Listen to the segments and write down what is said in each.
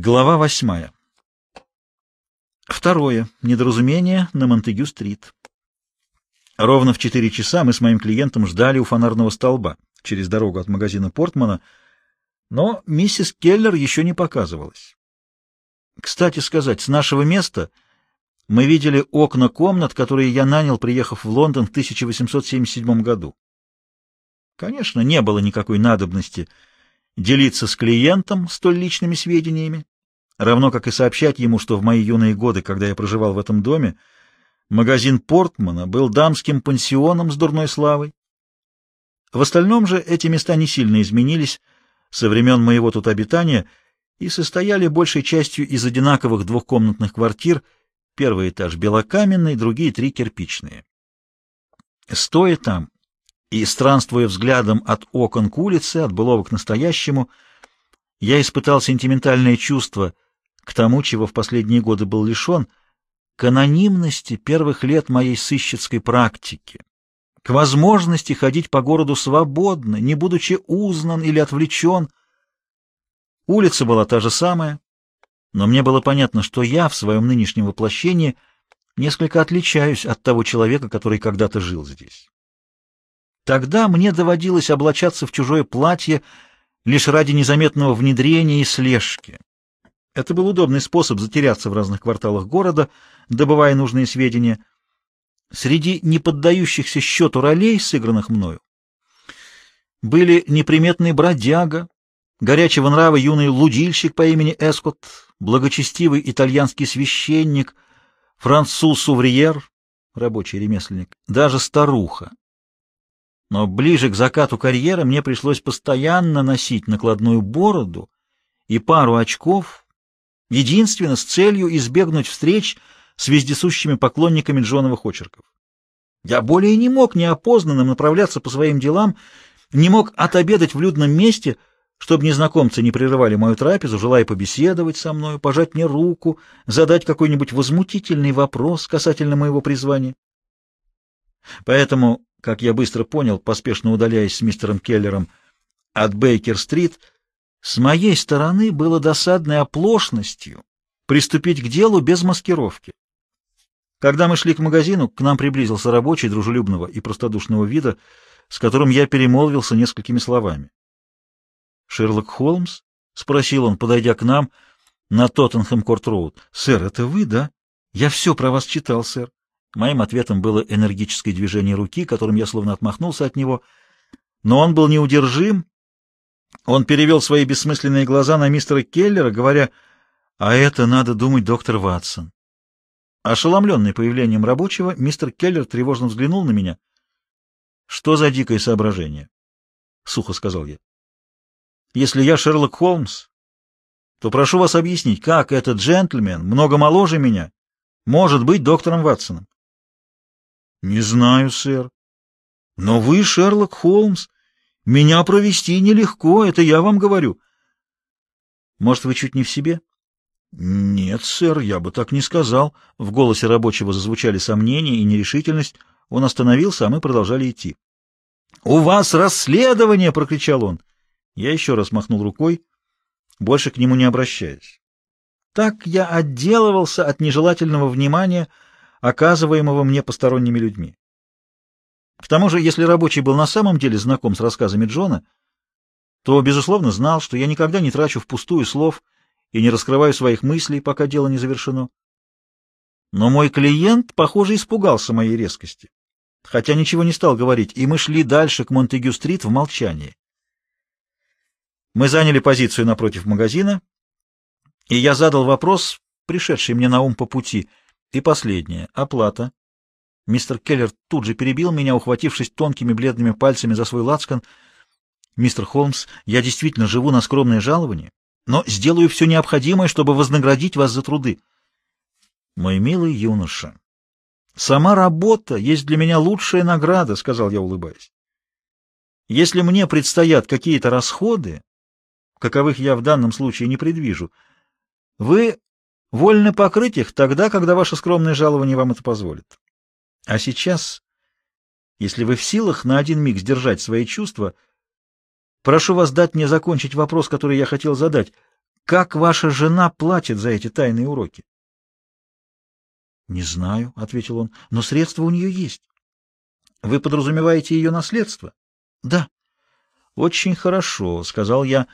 Глава восьмая. Второе. Недоразумение на Монтегю-стрит. Ровно в четыре часа мы с моим клиентом ждали у фонарного столба через дорогу от магазина Портмана, но миссис Келлер еще не показывалась. Кстати сказать, с нашего места мы видели окна комнат, которые я нанял, приехав в Лондон в 1877 году. Конечно, не было никакой надобности делиться с клиентом столь личными сведениями, равно как и сообщать ему, что в мои юные годы, когда я проживал в этом доме, магазин Портмана был дамским пансионом с дурной славой. В остальном же эти места не сильно изменились со времен моего тут обитания и состояли большей частью из одинаковых двухкомнатных квартир, первый этаж белокаменный, другие три кирпичные. Стоя там и, странствуя взглядом от окон к улице, от былого к настоящему, я испытал сентиментальное чувство к тому, чего в последние годы был лишен, к анонимности первых лет моей сыщицкой практики, к возможности ходить по городу свободно, не будучи узнан или отвлечен. Улица была та же самая, но мне было понятно, что я в своем нынешнем воплощении несколько отличаюсь от того человека, который когда-то жил здесь. Тогда мне доводилось облачаться в чужое платье лишь ради незаметного внедрения и слежки. Это был удобный способ затеряться в разных кварталах города, добывая нужные сведения. Среди неподдающихся счету ролей, сыгранных мною, были неприметный бродяга, горячего нрава юный лудильщик по имени Эскот, благочестивый итальянский священник, француз Сувриер, рабочий ремесленник, даже старуха. Но ближе к закату карьеры мне пришлось постоянно носить накладную бороду и пару очков, единственно с целью избегнуть встреч с вездесущими поклонниками Джоновых очерков. Я более не мог неопознанным направляться по своим делам, не мог отобедать в людном месте, чтобы незнакомцы не прерывали мою трапезу, желая побеседовать со мною, пожать мне руку, задать какой-нибудь возмутительный вопрос касательно моего призвания. Поэтому как я быстро понял, поспешно удаляясь с мистером Келлером от Бейкер-стрит, с моей стороны было досадной оплошностью приступить к делу без маскировки. Когда мы шли к магазину, к нам приблизился рабочий дружелюбного и простодушного вида, с которым я перемолвился несколькими словами. «Шерлок Холмс?» — спросил он, подойдя к нам на Тоттенхэм-Корт-Роуд. «Сэр, это вы, да? Я все про вас читал, сэр. Моим ответом было энергическое движение руки, которым я словно отмахнулся от него. Но он был неудержим. Он перевел свои бессмысленные глаза на мистера Келлера, говоря, «А это надо думать, доктор Ватсон». Ошеломленный появлением рабочего, мистер Келлер тревожно взглянул на меня. «Что за дикое соображение?» — сухо сказал я. «Если я Шерлок Холмс, то прошу вас объяснить, как этот джентльмен, много моложе меня, может быть доктором Ватсоном. — Не знаю, сэр. — Но вы, Шерлок Холмс, меня провести нелегко, это я вам говорю. — Может, вы чуть не в себе? — Нет, сэр, я бы так не сказал. В голосе рабочего зазвучали сомнения и нерешительность. Он остановился, а мы продолжали идти. — У вас расследование! — прокричал он. Я еще раз махнул рукой, больше к нему не обращаясь. Так я отделывался от нежелательного внимания, оказываемого мне посторонними людьми. К тому же, если рабочий был на самом деле знаком с рассказами Джона, то, безусловно, знал, что я никогда не трачу впустую слов и не раскрываю своих мыслей, пока дело не завершено. Но мой клиент, похоже, испугался моей резкости, хотя ничего не стал говорить, и мы шли дальше к Монтегю-стрит в молчании. Мы заняли позицию напротив магазина, и я задал вопрос, пришедший мне на ум по пути — и последнее. Оплата. Мистер Келлер тут же перебил меня, ухватившись тонкими бледными пальцами за свой лацкан. «Мистер Холмс, я действительно живу на скромное жалование, но сделаю все необходимое, чтобы вознаградить вас за труды». «Мой милый юноша, сама работа есть для меня лучшая награда», — сказал я, улыбаясь. «Если мне предстоят какие-то расходы, каковых я в данном случае не предвижу, вы Вольны покрыть их тогда, когда ваше скромное жалование вам это позволит. А сейчас, если вы в силах на один миг сдержать свои чувства, прошу вас дать мне закончить вопрос, который я хотел задать. как ваша жена платит за эти тайные уроки? — Не знаю, — ответил он, — но средства у нее есть. — Вы подразумеваете ее наследство? — Да. — Очень хорошо, — сказал я,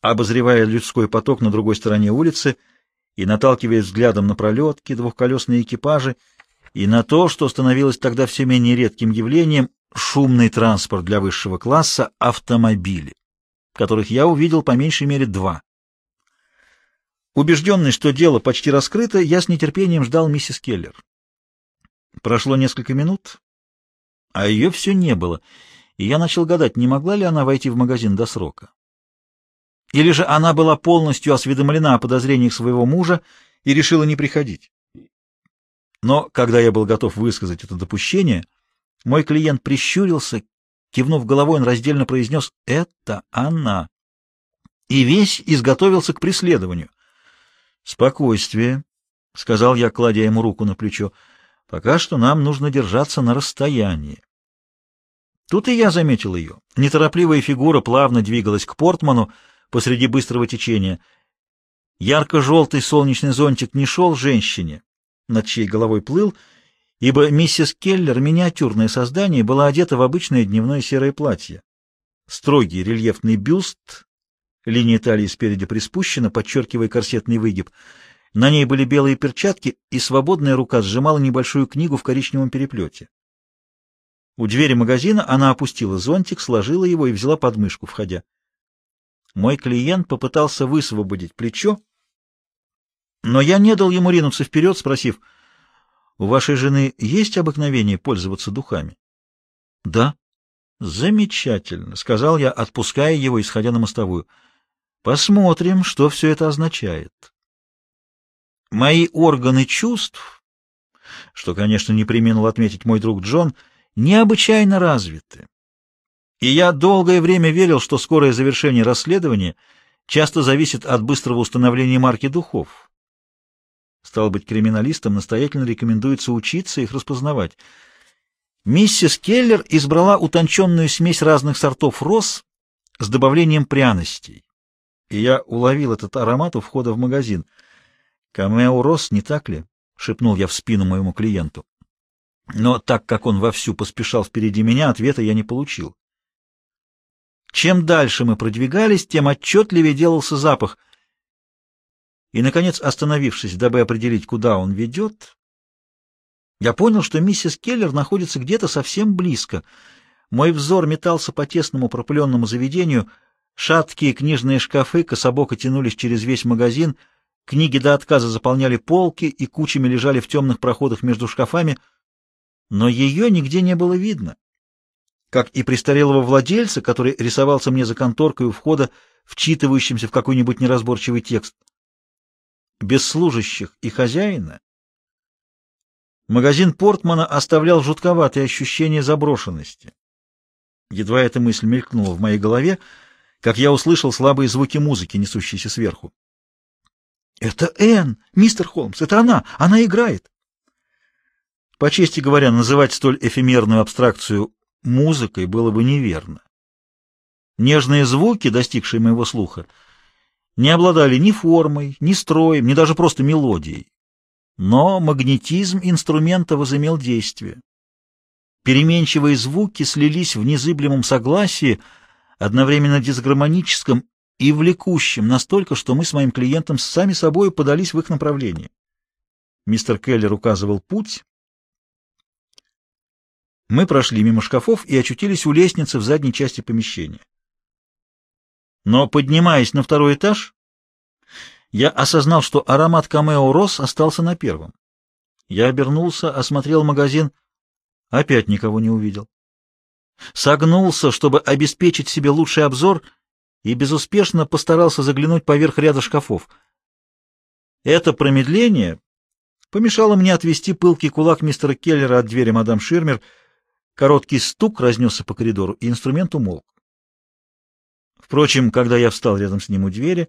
обозревая людской поток на другой стороне улицы и наталкиваясь взглядом на пролетки, двухколесные экипажи и на то, что становилось тогда все менее редким явлением, шумный транспорт для высшего класса — автомобили, которых я увидел по меньшей мере два. Убежденный, что дело почти раскрыто, я с нетерпением ждал миссис Келлер. Прошло несколько минут, а ее все не было, и я начал гадать, не могла ли она войти в магазин до срока. Или же она была полностью осведомлена о подозрениях своего мужа и решила не приходить. Но когда я был готов высказать это допущение, мой клиент прищурился, кивнув головой, он раздельно произнес «Это она!» и весь изготовился к преследованию. «Спокойствие», — сказал я, кладя ему руку на плечо. «Пока что нам нужно держаться на расстоянии». Тут и я заметил ее. Неторопливая фигура плавно двигалась к Портману посреди быстрого течения. Ярко-желтый солнечный зонтик не шел женщине, над чьей головой плыл, ибо миссис Келлер, миниатюрное создание, была одета в обычное дневное серое платье. Строгий рельефный бюст Линия талии спереди приспущена, подчеркивая корсетный выгиб. На ней были белые перчатки, и свободная рука сжимала небольшую книгу в коричневом переплете. У двери магазина она опустила зонтик, сложила его и взяла подмышку, входя. Мой клиент попытался высвободить плечо, но я не дал ему ринуться вперед, спросив, «У вашей жены есть обыкновение пользоваться духами?» «Да». «Замечательно», — сказал я, отпуская его, исходя на мостовую. Посмотрим, что все это означает. Мои органы чувств, что, конечно, не применил отметить мой друг Джон, необычайно развиты. И я долгое время верил, что скорое завершение расследования часто зависит от быстрого установления марки духов. Стало быть, криминалистам настоятельно рекомендуется учиться их распознавать. Миссис Келлер избрала утонченную смесь разных сортов роз с добавлением пряностей и я уловил этот аромат у входа в магазин. «Камео Рос, не так ли?» — шепнул я в спину моему клиенту. Но так как он вовсю поспешал впереди меня, ответа я не получил. Чем дальше мы продвигались, тем отчетливее делался запах. И, наконец, остановившись, дабы определить, куда он ведет, я понял, что миссис Келлер находится где-то совсем близко. Мой взор метался по тесному пропыленному заведению — Шаткие книжные шкафы кособоко тянулись через весь магазин, книги до отказа заполняли полки и кучами лежали в темных проходах между шкафами, но ее нигде не было видно. Как и престарелого владельца, который рисовался мне за конторкой у входа, вчитывающимся в какой-нибудь неразборчивый текст. Без служащих и хозяина магазин Портмана оставлял жутковатое ощущение заброшенности. Едва эта мысль мелькнула в моей голове, как я услышал слабые звуки музыки, несущиеся сверху. «Это Энн, мистер Холмс, это она, она играет!» По чести говоря, называть столь эфемерную абстракцию музыкой было бы неверно. Нежные звуки, достигшие моего слуха, не обладали ни формой, ни строем, ни даже просто мелодией. Но магнетизм инструмента возымел действие. Переменчивые звуки слились в незыблемом согласии — одновременно дисгармоническом и влекущим настолько, что мы с моим клиентом сами собой подались в их направлении. Мистер Келлер указывал путь. Мы прошли мимо шкафов и очутились у лестницы в задней части помещения. Но, поднимаясь на второй этаж, я осознал, что аромат камео роз остался на первом. Я обернулся, осмотрел магазин, опять никого не увидел согнулся, чтобы обеспечить себе лучший обзор, и безуспешно постарался заглянуть поверх ряда шкафов. Это промедление помешало мне отвести пылкий кулак мистера Келлера от двери мадам Ширмер. Короткий стук разнесся по коридору, и инструмент умолк. Впрочем, когда я встал рядом с ним у двери,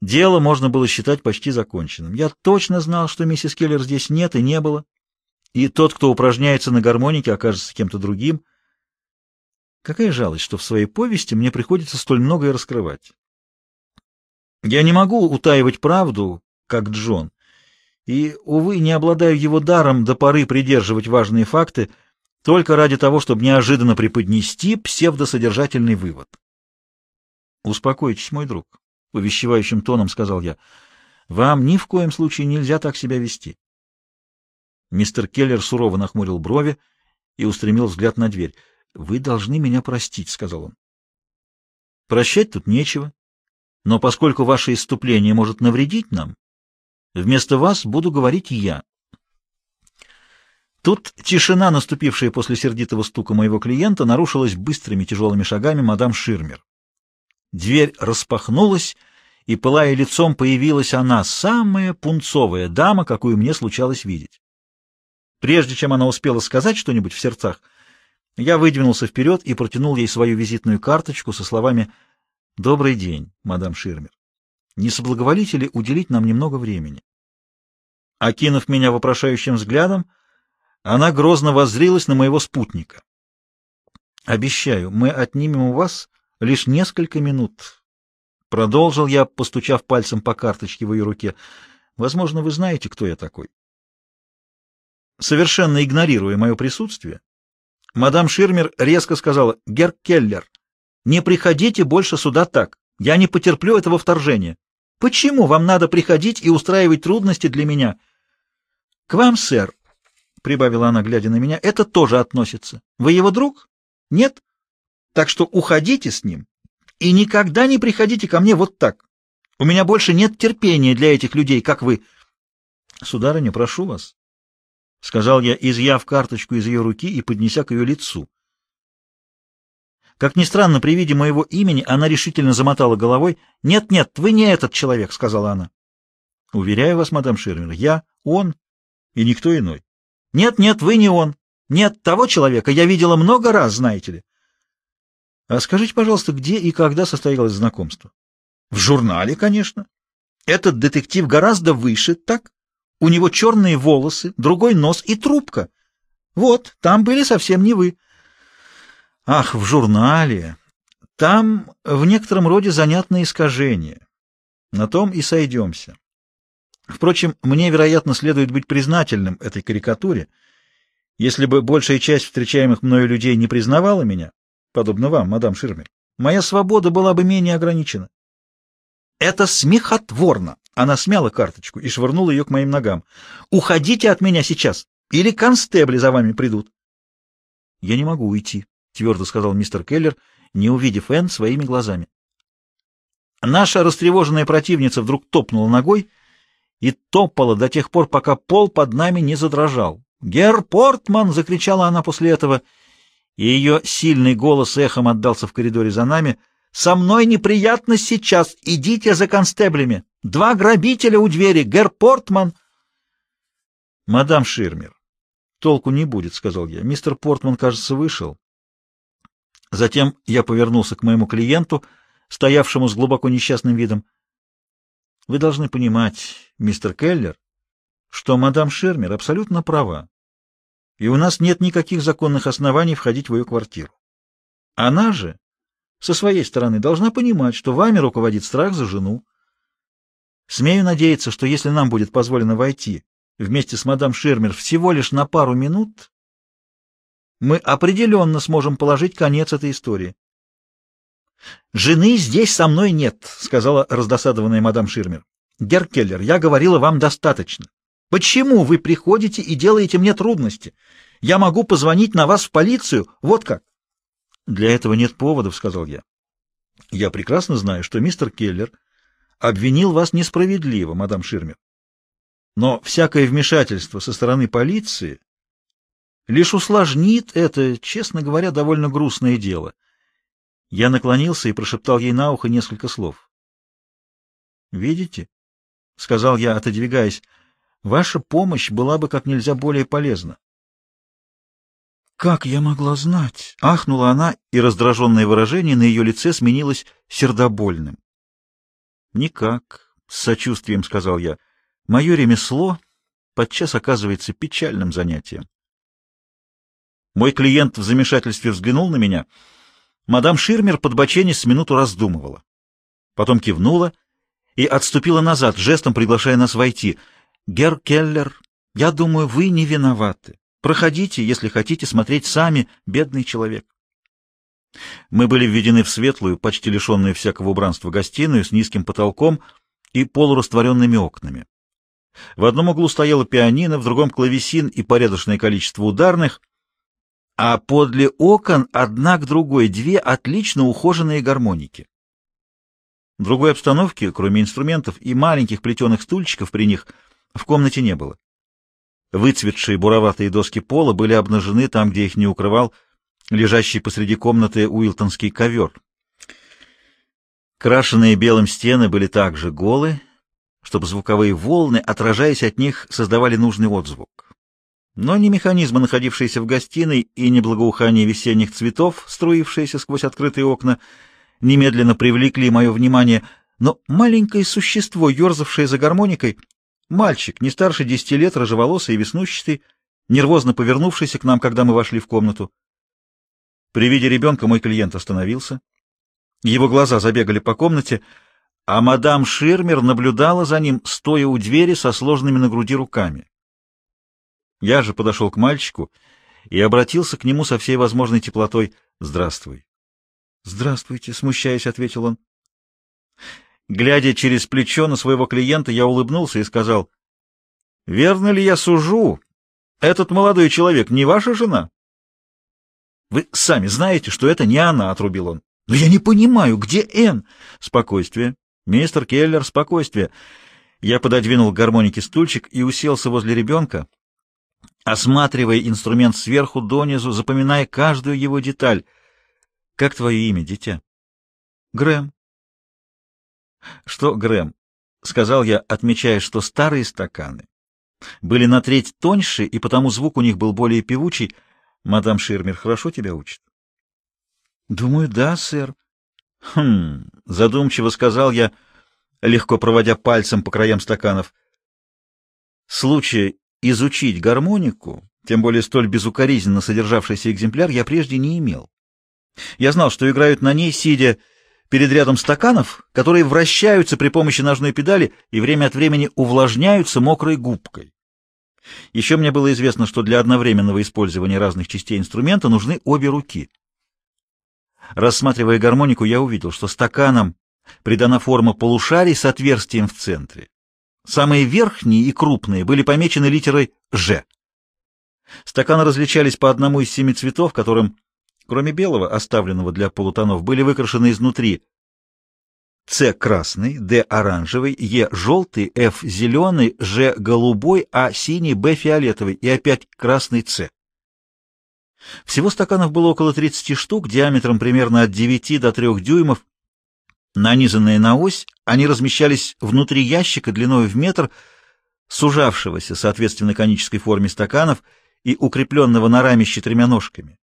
дело можно было считать почти законченным. Я точно знал, что миссис Келлер здесь нет и не было, и тот, кто упражняется на гармонике, окажется кем-то другим — Какая жалость, что в своей повести мне приходится столь многое раскрывать. Я не могу утаивать правду, как Джон, и, увы, не обладаю его даром до поры придерживать важные факты только ради того, чтобы неожиданно преподнести псевдосодержательный вывод. «Успокойтесь, мой друг», — увещевающим тоном сказал я. «Вам ни в коем случае нельзя так себя вести». Мистер Келлер сурово нахмурил брови и устремил взгляд на дверь. «Вы должны меня простить», — сказал он. «Прощать тут нечего, но поскольку ваше исступление может навредить нам, вместо вас буду говорить я». Тут тишина, наступившая после сердитого стука моего клиента, нарушилась быстрыми тяжелыми шагами мадам Ширмер. Дверь распахнулась, и, пылая лицом, появилась она, самая пунцовая дама, какую мне случалось видеть. Прежде чем она успела сказать что-нибудь в сердцах, я выдвинулся вперед и протянул ей свою визитную карточку со словами «Добрый день, мадам Ширмер. Не соблаговолите ли уделить нам немного времени?» Окинув меня вопрошающим взглядом, она грозно воззрилась на моего спутника. «Обещаю, мы отнимем у вас лишь несколько минут». Продолжил я, постучав пальцем по карточке в ее руке. «Возможно, вы знаете, кто я такой». Совершенно игнорируя мое присутствие, мадам Ширмер резко сказала, «Герр Келлер, не приходите больше сюда так. Я не потерплю этого вторжения. Почему вам надо приходить и устраивать трудности для меня?» «К вам, сэр», — прибавила она, глядя на меня, — «это тоже относится. Вы его друг? Нет? Так что уходите с ним и никогда не приходите ко мне вот так. У меня больше нет терпения для этих людей, как вы». «Сударыня, прошу вас, — сказал я, изъяв карточку из ее руки и поднеся к ее лицу. Как ни странно, при виде моего имени она решительно замотала головой. «Нет, нет, вы не этот человек», — сказала она. «Уверяю вас, мадам Ширмер, я он и никто иной». «Нет, нет, вы не он. Нет, того человека я видела много раз, знаете ли». «А скажите, пожалуйста, где и когда состоялось знакомство?» «В журнале, конечно. Этот детектив гораздо выше, так?» У него черные волосы, другой нос и трубка. Вот, там были совсем не вы. Ах, в журнале. Там в некотором роде занятное искажение. На том и сойдемся. Впрочем, мне, вероятно, следует быть признательным этой карикатуре. Если бы большая часть встречаемых мною людей не признавала меня, подобно вам, мадам Ширмер, моя свобода была бы менее ограничена. Это смехотворно. Она смяла карточку и швырнула ее к моим ногам. «Уходите от меня сейчас, или констебли за вами придут». «Я не могу уйти», — твердо сказал мистер Келлер, не увидев Энн своими глазами. Наша растревоженная противница вдруг топнула ногой и топала до тех пор, пока пол под нами не задрожал. «Герр Портман!» — закричала она после этого, и ее сильный голос эхом отдался в коридоре за нами. «Со мной неприятно сейчас! Идите за констеблями!» Два грабителя у двери, Гер Портман. Мадам Ширмер, толку не будет, сказал я. Мистер Портман, кажется, вышел. Затем я повернулся к моему клиенту, стоявшему с глубоко несчастным видом. Вы должны понимать, мистер Келлер, что мадам Ширмер абсолютно права, и у нас нет никаких законных оснований входить в ее квартиру. Она же, со своей стороны, должна понимать, что вами руководит страх за жену, Смею надеяться, что если нам будет позволено войти вместе с мадам Ширмер всего лишь на пару минут, мы определенно сможем положить конец этой истории. «Жены здесь со мной нет», — сказала раздосадованная мадам Ширмер. «Геркеллер, я говорила вам достаточно. Почему вы приходите и делаете мне трудности? Я могу позвонить на вас в полицию, вот как». «Для этого нет поводов», — сказал я. «Я прекрасно знаю, что мистер Келлер обвинил вас несправедливо, мадам Ширмер. Но всякое вмешательство со стороны полиции лишь усложнит это, честно говоря, довольно грустное дело. Я наклонился и прошептал ей на ухо несколько слов. «Видите?» — сказал я, отодвигаясь. «Ваша помощь была бы как нельзя более полезна». «Как я могла знать?» — ахнула она, и раздраженное выражение на ее лице сменилось сердобольным. Никак, с сочувствием сказал я. Мое ремесло подчас оказывается печальным занятием. Мой клиент в замешательстве взглянул на меня. Мадам Ширмер под боченец с минуту раздумывала. Потом кивнула и отступила назад, жестом приглашая нас войти. «Герр Келлер, я думаю, вы не виноваты. Проходите, если хотите смотреть сами, бедный человек». Мы были введены в светлую, почти лишенную всякого убранства гостиную с низким потолком и полурастворенными окнами. В одном углу стояла пианино, в другом клавесин и порядочное количество ударных, а подле окон одна к другой две отлично ухоженные гармоники. Другой обстановки, кроме инструментов и маленьких плетеных стульчиков при них, в комнате не было. Выцветшие буроватые доски пола были обнажены там, где их не укрывал лежащий посреди комнаты уилтонский ковер. Крашенные белым стены были также голы, чтобы звуковые волны, отражаясь от них, создавали нужный отзвук. Но ни механизмы, находившиеся в гостиной, и ни благоухание весенних цветов, струившиеся сквозь открытые окна, немедленно привлекли мое внимание, но маленькое существо, ерзавшее за гармоникой, мальчик, не старше десяти лет, рыжеволосый и веснущатый, нервозно повернувшийся к нам, когда мы вошли в комнату. При виде ребенка мой клиент остановился. Его глаза забегали по комнате, а мадам Ширмер наблюдала за ним, стоя у двери со сложными на груди руками. Я же подошел к мальчику и обратился к нему со всей возможной теплотой. «Здравствуй». «Здравствуйте», — смущаясь, ответил он. Глядя через плечо на своего клиента, я улыбнулся и сказал, «Верно ли я сужу? Этот молодой человек не ваша жена?» «Вы сами знаете, что это не она», — отрубил он. «Но я не понимаю, где Энн?» «Спокойствие. Мистер Келлер, спокойствие». Я пододвинул к гармонике стульчик и уселся возле ребенка, осматривая инструмент сверху донизу, запоминая каждую его деталь. «Как твое имя, дитя?» «Грэм». «Что, Грэм?» — сказал я, отмечая, что старые стаканы были на треть тоньше, и потому звук у них был более певучий. Мадам Ширмер хорошо тебя учит? Думаю, да, сэр. Хм, задумчиво сказал я, легко проводя пальцем по краям стаканов. Случая изучить гармонику, тем более столь безукоризненно содержавшийся экземпляр, я прежде не имел. Я знал, что играют на ней, сидя перед рядом стаканов, которые вращаются при помощи ножной педали и время от времени увлажняются мокрой губкой. Еще мне было известно, что для одновременного использования разных частей инструмента нужны обе руки. Рассматривая гармонику, я увидел, что стаканам придана форма полушарий с отверстием в центре. Самые верхние и крупные были помечены литерой «Ж». Стаканы различались по одному из семи цветов, которым, кроме белого, оставленного для полутонов, были выкрашены изнутри С красный, Д оранжевый, Е желтый, Ф зеленый, Ж голубой, А синий, Б фиолетовый и опять красный С. Всего стаканов было около 30 штук, диаметром примерно от 9 до 3 дюймов, Нанизанные на ось, они размещались внутри ящика длиной в метр, сужавшегося соответственно конической форме стаканов и укрепленного на раме с четырьмя ножками.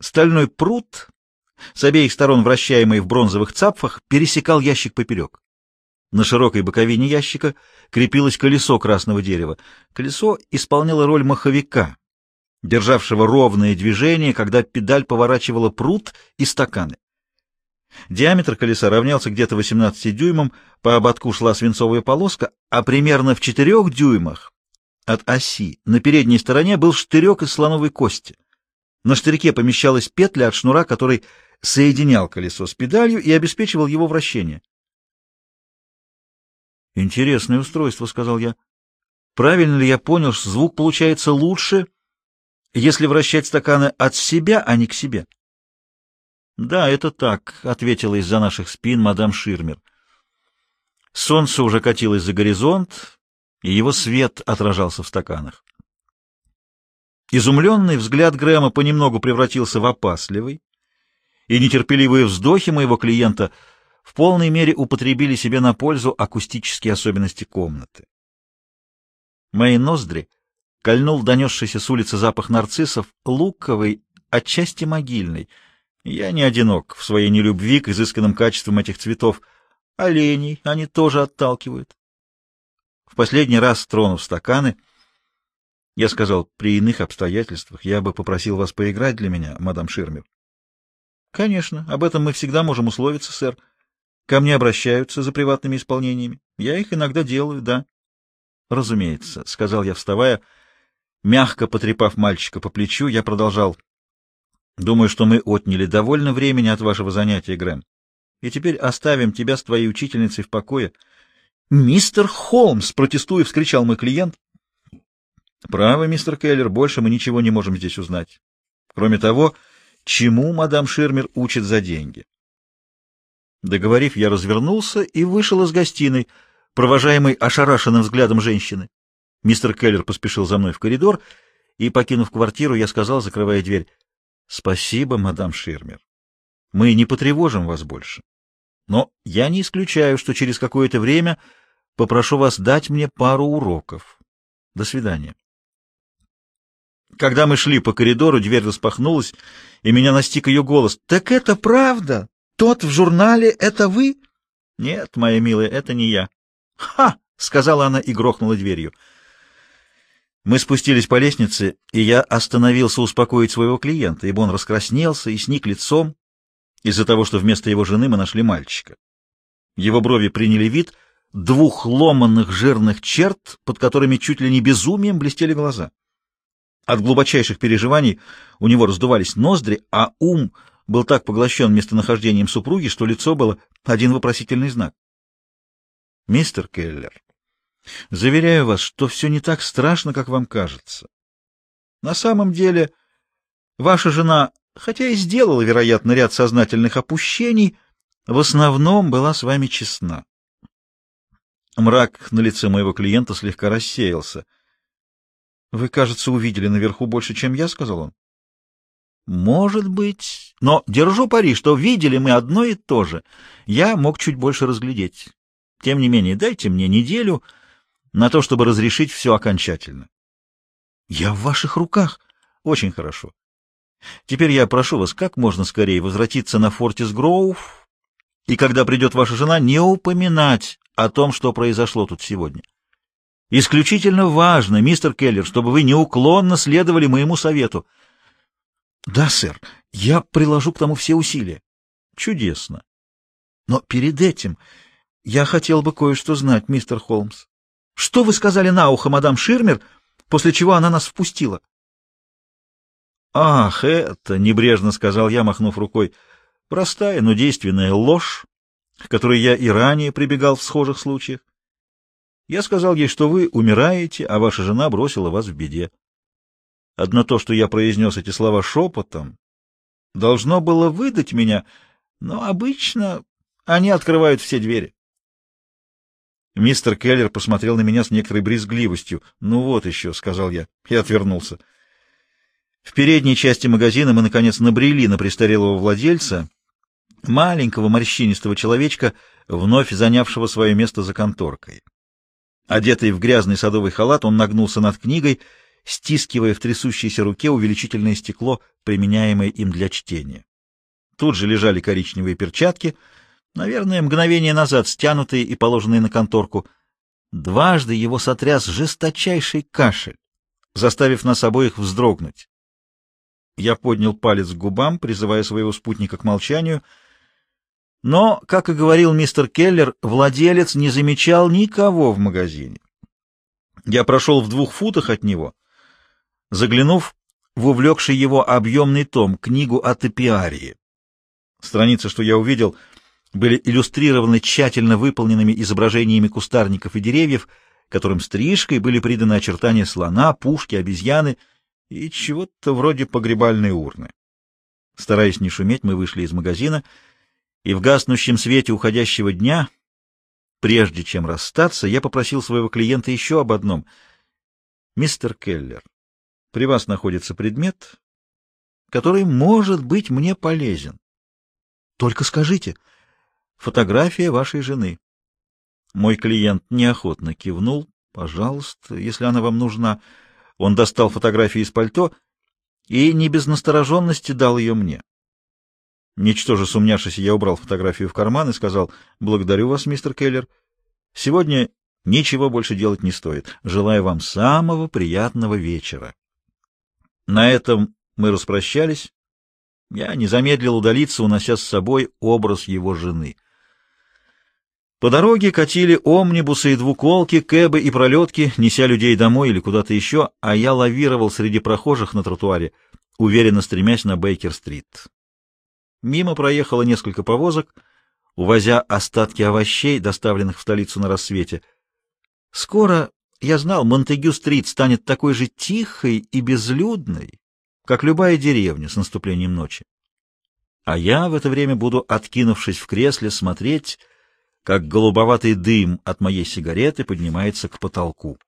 Стальной пруд, с обеих сторон вращаемый в бронзовых цапфах, пересекал ящик поперек. На широкой боковине ящика крепилось колесо красного дерева. Колесо исполняло роль маховика, державшего ровное движение, когда педаль поворачивала пруд и стаканы. Диаметр колеса равнялся где-то 18 дюймам, по ободку шла свинцовая полоска, а примерно в 4 дюймах от оси на передней стороне был штырек из слоновой кости. На штырьке помещалась петля от шнура, который соединял колесо с педалью и обеспечивал его вращение. «Интересное устройство», — сказал я. «Правильно ли я понял, что звук получается лучше, если вращать стаканы от себя, а не к себе?» «Да, это так», — ответила из-за наших спин мадам Ширмер. Солнце уже катилось за горизонт, и его свет отражался в стаканах. Изумленный взгляд Грэма понемногу превратился в опасливый, и нетерпеливые вздохи моего клиента в полной мере употребили себе на пользу акустические особенности комнаты. Мои ноздри кольнул донесшийся с улицы запах нарциссов, луковый, отчасти могильный — я не одинок в своей нелюбви к изысканным качествам этих цветов. Оленей они тоже отталкивают. В последний раз, тронув стаканы, я сказал, при иных обстоятельствах я бы попросил вас поиграть для меня, мадам Ширмер. — Конечно, об этом мы всегда можем условиться, сэр. Ко мне обращаются за приватными исполнениями. Я их иногда делаю, да. Разумеется, — сказал я, вставая. Мягко потрепав мальчика по плечу, я продолжал. Думаю, что мы отняли довольно времени от вашего занятия, Грэм. И теперь оставим тебя с твоей учительницей в покое. «Мистер Холмс!» — протестуя, вскричал мой клиент. «Право, мистер Келлер, больше мы ничего не можем здесь узнать. Кроме того, чему мадам Ширмер учит за деньги?» Договорив, я развернулся и вышел из гостиной, провожаемый ошарашенным взглядом женщины. Мистер Келлер поспешил за мной в коридор, и, покинув квартиру, я сказал, закрывая дверь, «Спасибо, мадам Ширмер. Мы не потревожим вас больше. Но я не исключаю, что через какое-то время попрошу вас дать мне пару уроков. До свидания». Когда мы шли по коридору, дверь распахнулась, и меня настиг ее голос. «Так это правда? Тот в журнале — это вы?» «Нет, моя милая, это не я». «Ха!» — сказала она и грохнула дверью. Мы спустились по лестнице, и я остановился успокоить своего клиента, ибо он раскраснелся и сник лицом из-за того, что вместо его жены мы нашли мальчика. Его брови приняли вид двух ломанных жирных черт, под которыми чуть ли не безумием блестели глаза. От глубочайших переживаний у него раздувались ноздри, а ум был так поглощен местонахождением супруги, что лицо было один вопросительный знак. «Мистер Келлер, заверяю вас, что все не так страшно, как вам кажется. На самом деле, ваша жена, хотя и сделала, вероятно, ряд сознательных опущений, в основном была с вами честна». Мрак на лице моего клиента слегка рассеялся. «Вы, кажется, увидели наверху больше, чем я», — сказал он. Может быть. Но держу пари, что видели мы одно и то же. Я мог чуть больше разглядеть. Тем не менее, дайте мне неделю на то, чтобы разрешить все окончательно. Я в ваших руках. Очень хорошо. Теперь я прошу вас как можно скорее возвратиться на Фортис Гроув, и когда придет ваша жена, не упоминать о том, что произошло тут сегодня. Исключительно важно, мистер Келлер, чтобы вы неуклонно следовали моему совету —— Да, сэр, я приложу к тому все усилия. — Чудесно. Но перед этим я хотел бы кое-что знать, мистер Холмс. Что вы сказали на ухо мадам Ширмер, после чего она нас впустила? — Ах, это, — небрежно сказал я, махнув рукой, — простая, но действенная ложь, к которой я и ранее прибегал в схожих случаях. Я сказал ей, что вы умираете, а ваша жена бросила вас в беде. Одно то, что я произнес эти слова шепотом, должно было выдать меня, но обычно они открывают все двери. Мистер Келлер посмотрел на меня с некоторой брезгливостью. «Ну вот еще», — сказал я, и отвернулся. В передней части магазина мы, наконец, набрели на престарелого владельца, маленького морщинистого человечка, вновь занявшего свое место за конторкой. Одетый в грязный садовый халат, он нагнулся над книгой — стискивая в трясущейся руке увеличительное стекло, применяемое им для чтения. Тут же лежали коричневые перчатки, наверное, мгновение назад стянутые и положенные на конторку. Дважды его сотряс жесточайший кашель, заставив нас обоих вздрогнуть. Я поднял палец к губам, призывая своего спутника к молчанию, но, как и говорил мистер Келлер, владелец не замечал никого в магазине. Я прошел в двух футах от него заглянув в увлекший его объемный том, книгу о топиарии. Страницы, что я увидел, были иллюстрированы тщательно выполненными изображениями кустарников и деревьев, которым стрижкой были приданы очертания слона, пушки, обезьяны и чего-то вроде погребальной урны. Стараясь не шуметь, мы вышли из магазина, и в гаснущем свете уходящего дня, прежде чем расстаться, я попросил своего клиента еще об одном. «Мистер Келлер, при вас находится предмет, который может быть мне полезен. Только скажите, фотография вашей жены. Мой клиент неохотно кивнул. Пожалуйста, если она вам нужна. Он достал фотографию из пальто и не без настороженности дал ее мне. Ничтоже сумняшись, я убрал фотографию в карман и сказал, «Благодарю вас, мистер Келлер. Сегодня ничего больше делать не стоит. Желаю вам самого приятного вечера». На этом мы распрощались. Я не замедлил удалиться, унося с собой образ его жены — По дороге катили омнибусы и двуколки, кэбы и пролетки, неся людей домой или куда-то еще, а я лавировал среди прохожих на тротуаре, уверенно стремясь на Бейкер-стрит. Мимо проехало несколько повозок, увозя остатки овощей, доставленных в столицу на рассвете. Скоро, я знал, Монтегю-стрит станет такой же тихой и безлюдной, как любая деревня с наступлением ночи. А я в это время буду, откинувшись в кресле, смотреть как голубоватый дым от моей сигареты поднимается к потолку.